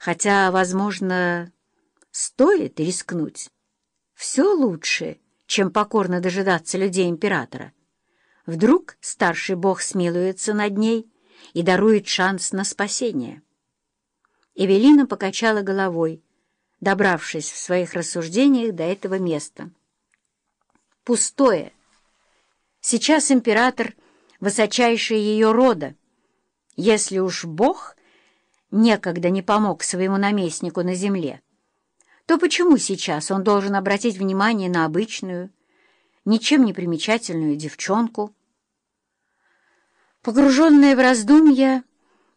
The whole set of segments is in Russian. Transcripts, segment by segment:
Хотя, возможно, стоит рискнуть. Все лучше, чем покорно дожидаться людей императора. Вдруг старший бог смилуется над ней и дарует шанс на спасение. Эвелина покачала головой, добравшись в своих рассуждениях до этого места. Пустое. Сейчас император — высочайший ее рода. Если уж бог некогда не помог своему наместнику на земле, то почему сейчас он должен обратить внимание на обычную, ничем не примечательную девчонку? Погруженная в раздумья,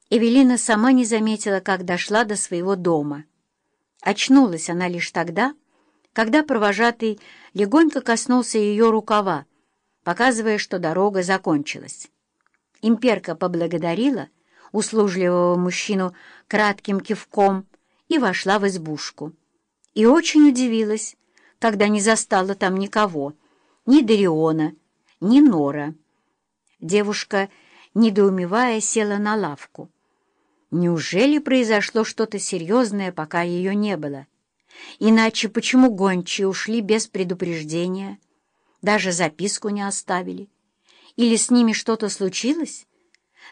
Эвелина сама не заметила, как дошла до своего дома. Очнулась она лишь тогда, когда провожатый легонько коснулся ее рукава, показывая, что дорога закончилась. Имперка поблагодарила услужливого мужчину кратким кивком и вошла в избушку. И очень удивилась, когда не застала там никого, ни Дариона, ни Нора. Девушка, недоумевая, села на лавку. Неужели произошло что-то серьезное, пока ее не было? Иначе почему гончие ушли без предупреждения? Даже записку не оставили? Или с ними что-то случилось?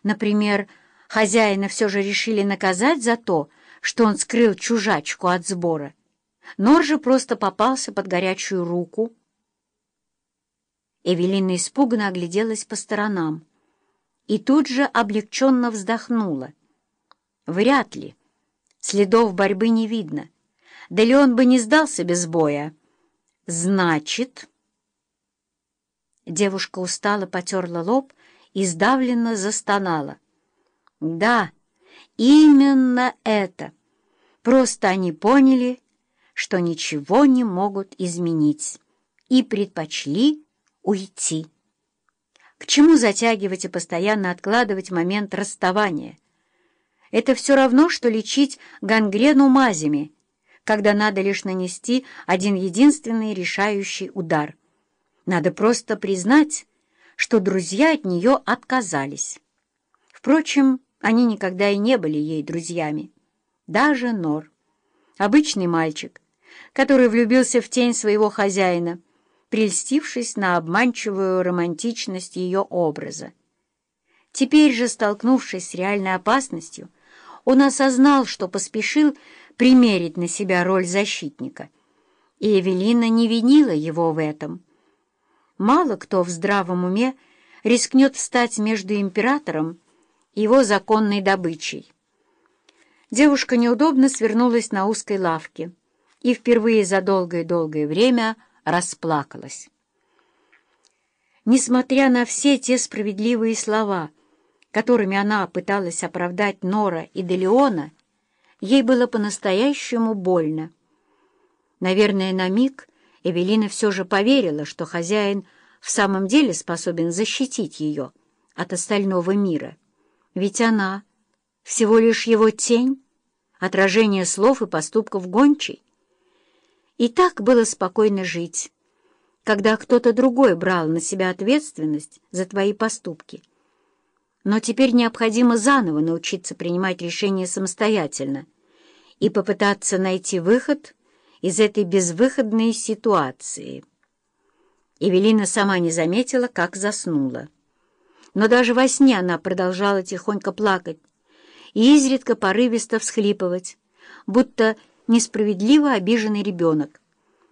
Например, хозяина все же решили наказать за то, что он скрыл чужачку от сбора. Нор же просто попался под горячую руку. Эвелина испуганно огляделась по сторонам и тут же облегченно вздохнула. Вряд ли. Следов борьбы не видно. Да он бы не сдался без боя? Значит... Девушка устало потерла лоб и сдавленно застонала. Да, именно это. Просто они поняли, что ничего не могут изменить, и предпочли уйти. К чему затягивать и постоянно откладывать момент расставания? Это все равно, что лечить гангрену мазями, когда надо лишь нанести один единственный решающий удар. Надо просто признать, что друзья от нее отказались. Впрочем, они никогда и не были ей друзьями. Даже Нор, обычный мальчик, который влюбился в тень своего хозяина, прельстившись на обманчивую романтичность ее образа. Теперь же, столкнувшись с реальной опасностью, он осознал, что поспешил примерить на себя роль защитника, и Эвелина не винила его в этом. Мало кто в здравом уме рискнет встать между императором его законной добычей. Девушка неудобно свернулась на узкой лавке и впервые за долгое-долгое время расплакалась. Несмотря на все те справедливые слова, которыми она пыталась оправдать Нора и Делеона, ей было по-настоящему больно. Наверное, на миг Эвелина все же поверила, что хозяин в самом деле способен защитить ее от остального мира. Ведь она всего лишь его тень, отражение слов и поступков гончей. И так было спокойно жить, когда кто-то другой брал на себя ответственность за твои поступки. Но теперь необходимо заново научиться принимать решения самостоятельно и попытаться найти выход из этой безвыходной ситуации. Эвелина сама не заметила, как заснула. Но даже во сне она продолжала тихонько плакать и изредка порывисто всхлипывать, будто несправедливо обиженный ребенок.